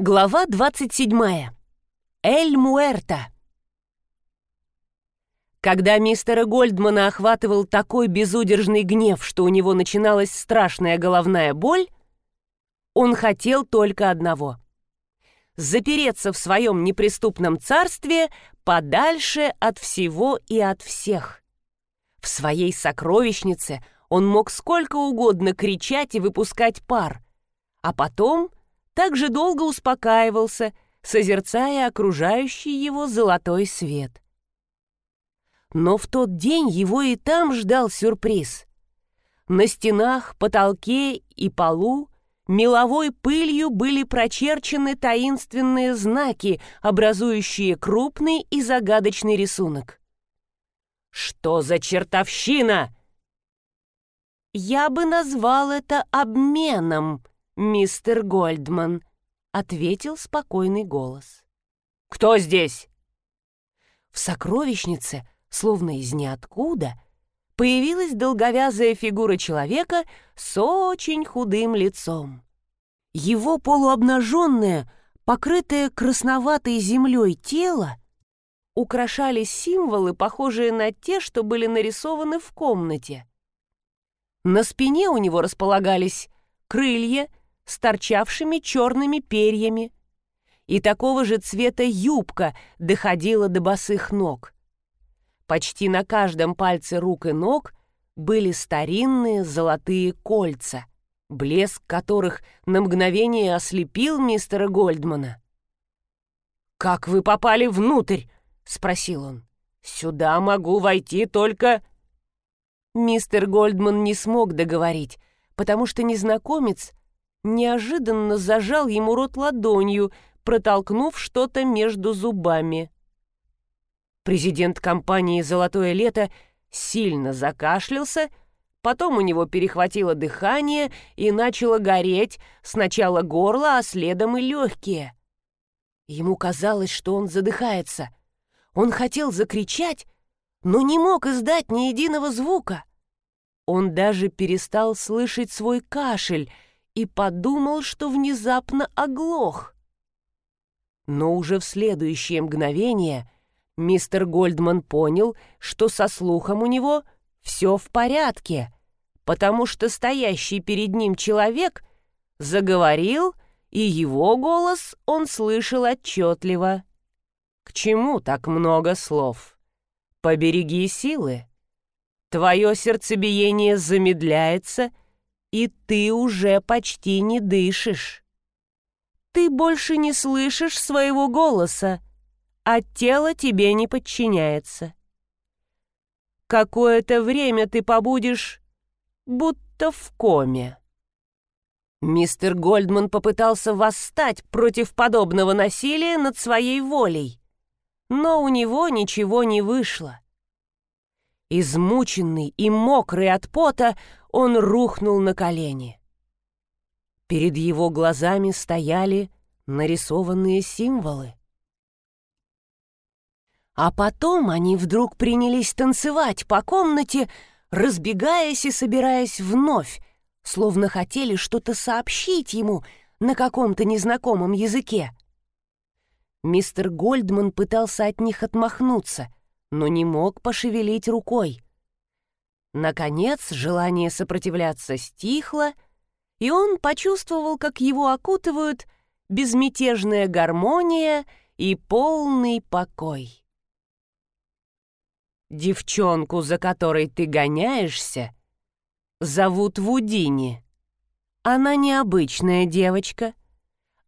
Глава 27. Эль Муэрта. Когда мистера Гольдмана охватывал такой безудержный гнев, что у него начиналась страшная головная боль, он хотел только одного — запереться в своем неприступном царстве подальше от всего и от всех. В своей сокровищнице он мог сколько угодно кричать и выпускать пар, а потом — так же долго успокаивался, созерцая окружающий его золотой свет. Но в тот день его и там ждал сюрприз. На стенах, потолке и полу меловой пылью были прочерчены таинственные знаки, образующие крупный и загадочный рисунок. «Что за чертовщина?» «Я бы назвал это обменом», «Мистер Гольдман», — ответил спокойный голос. «Кто здесь?» В сокровищнице, словно из ниоткуда, появилась долговязая фигура человека с очень худым лицом. Его полуобнаженное, покрытое красноватой землей тело украшали символы, похожие на те, что были нарисованы в комнате. На спине у него располагались крылья с торчавшими черными перьями. И такого же цвета юбка доходила до босых ног. Почти на каждом пальце рук и ног были старинные золотые кольца, блеск которых на мгновение ослепил мистера Гольдмана. «Как вы попали внутрь?» — спросил он. «Сюда могу войти только...» Мистер Гольдман не смог договорить, потому что незнакомец неожиданно зажал ему рот ладонью, протолкнув что-то между зубами. Президент компании «Золотое лето» сильно закашлялся, потом у него перехватило дыхание и начало гореть сначала горло, а следом и легкие. Ему казалось, что он задыхается. Он хотел закричать, но не мог издать ни единого звука. Он даже перестал слышать свой кашель — и подумал, что внезапно оглох. Но уже в следующее мгновение мистер Гольдман понял, что со слухом у него все в порядке, потому что стоящий перед ним человек заговорил, и его голос он слышал отчетливо. «К чему так много слов? Побереги силы. Твое сердцебиение замедляется — и ты уже почти не дышишь. Ты больше не слышишь своего голоса, а тело тебе не подчиняется. Какое-то время ты побудешь будто в коме. Мистер Гольдман попытался восстать против подобного насилия над своей волей, но у него ничего не вышло. Измученный и мокрый от пота, он рухнул на колени. Перед его глазами стояли нарисованные символы. А потом они вдруг принялись танцевать по комнате, разбегаясь и собираясь вновь, словно хотели что-то сообщить ему на каком-то незнакомом языке. Мистер Гольдман пытался от них отмахнуться, но не мог пошевелить рукой. Наконец, желание сопротивляться стихло, и он почувствовал, как его окутывают безмятежная гармония и полный покой. Девчонку, за которой ты гоняешься, зовут Вудини. Она необычная девочка.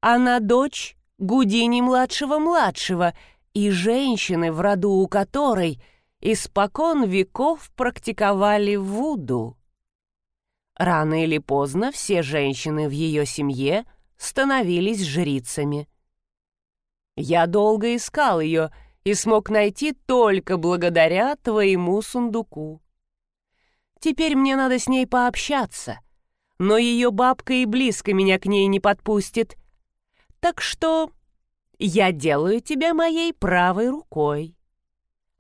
Она дочь Гудини-младшего-младшего и женщины, в роду у которой — испокон веков практиковали вуду. Рано или поздно все женщины в ее семье становились жрицами. Я долго искал ее и смог найти только благодаря твоему сундуку. Теперь мне надо с ней пообщаться, но ее бабка и близко меня к ней не подпустит. Так что я делаю тебя моей правой рукой.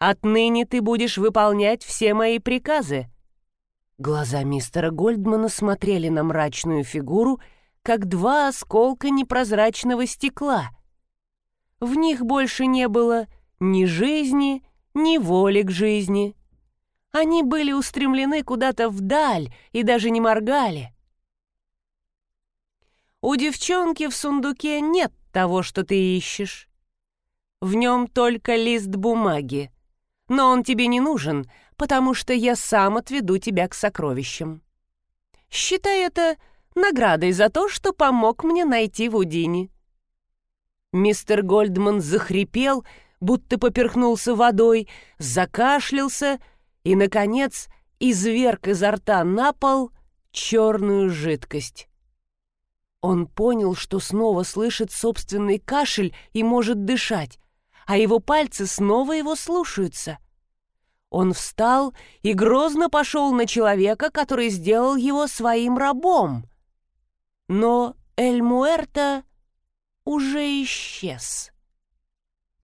Отныне ты будешь выполнять все мои приказы». Глаза мистера Гольдмана смотрели на мрачную фигуру, как два осколка непрозрачного стекла. В них больше не было ни жизни, ни воли к жизни. Они были устремлены куда-то вдаль и даже не моргали. У девчонки в сундуке нет того, что ты ищешь. В нем только лист бумаги. Но он тебе не нужен, потому что я сам отведу тебя к сокровищам. Считай это наградой за то, что помог мне найти Вудини». Мистер Гольдман захрипел, будто поперхнулся водой, закашлялся и, наконец, изверг изо рта на пол черную жидкость. Он понял, что снова слышит собственный кашель и может дышать, а его пальцы снова его слушаются. Он встал и грозно пошел на человека, который сделал его своим рабом. Но Эль Муэрто уже исчез.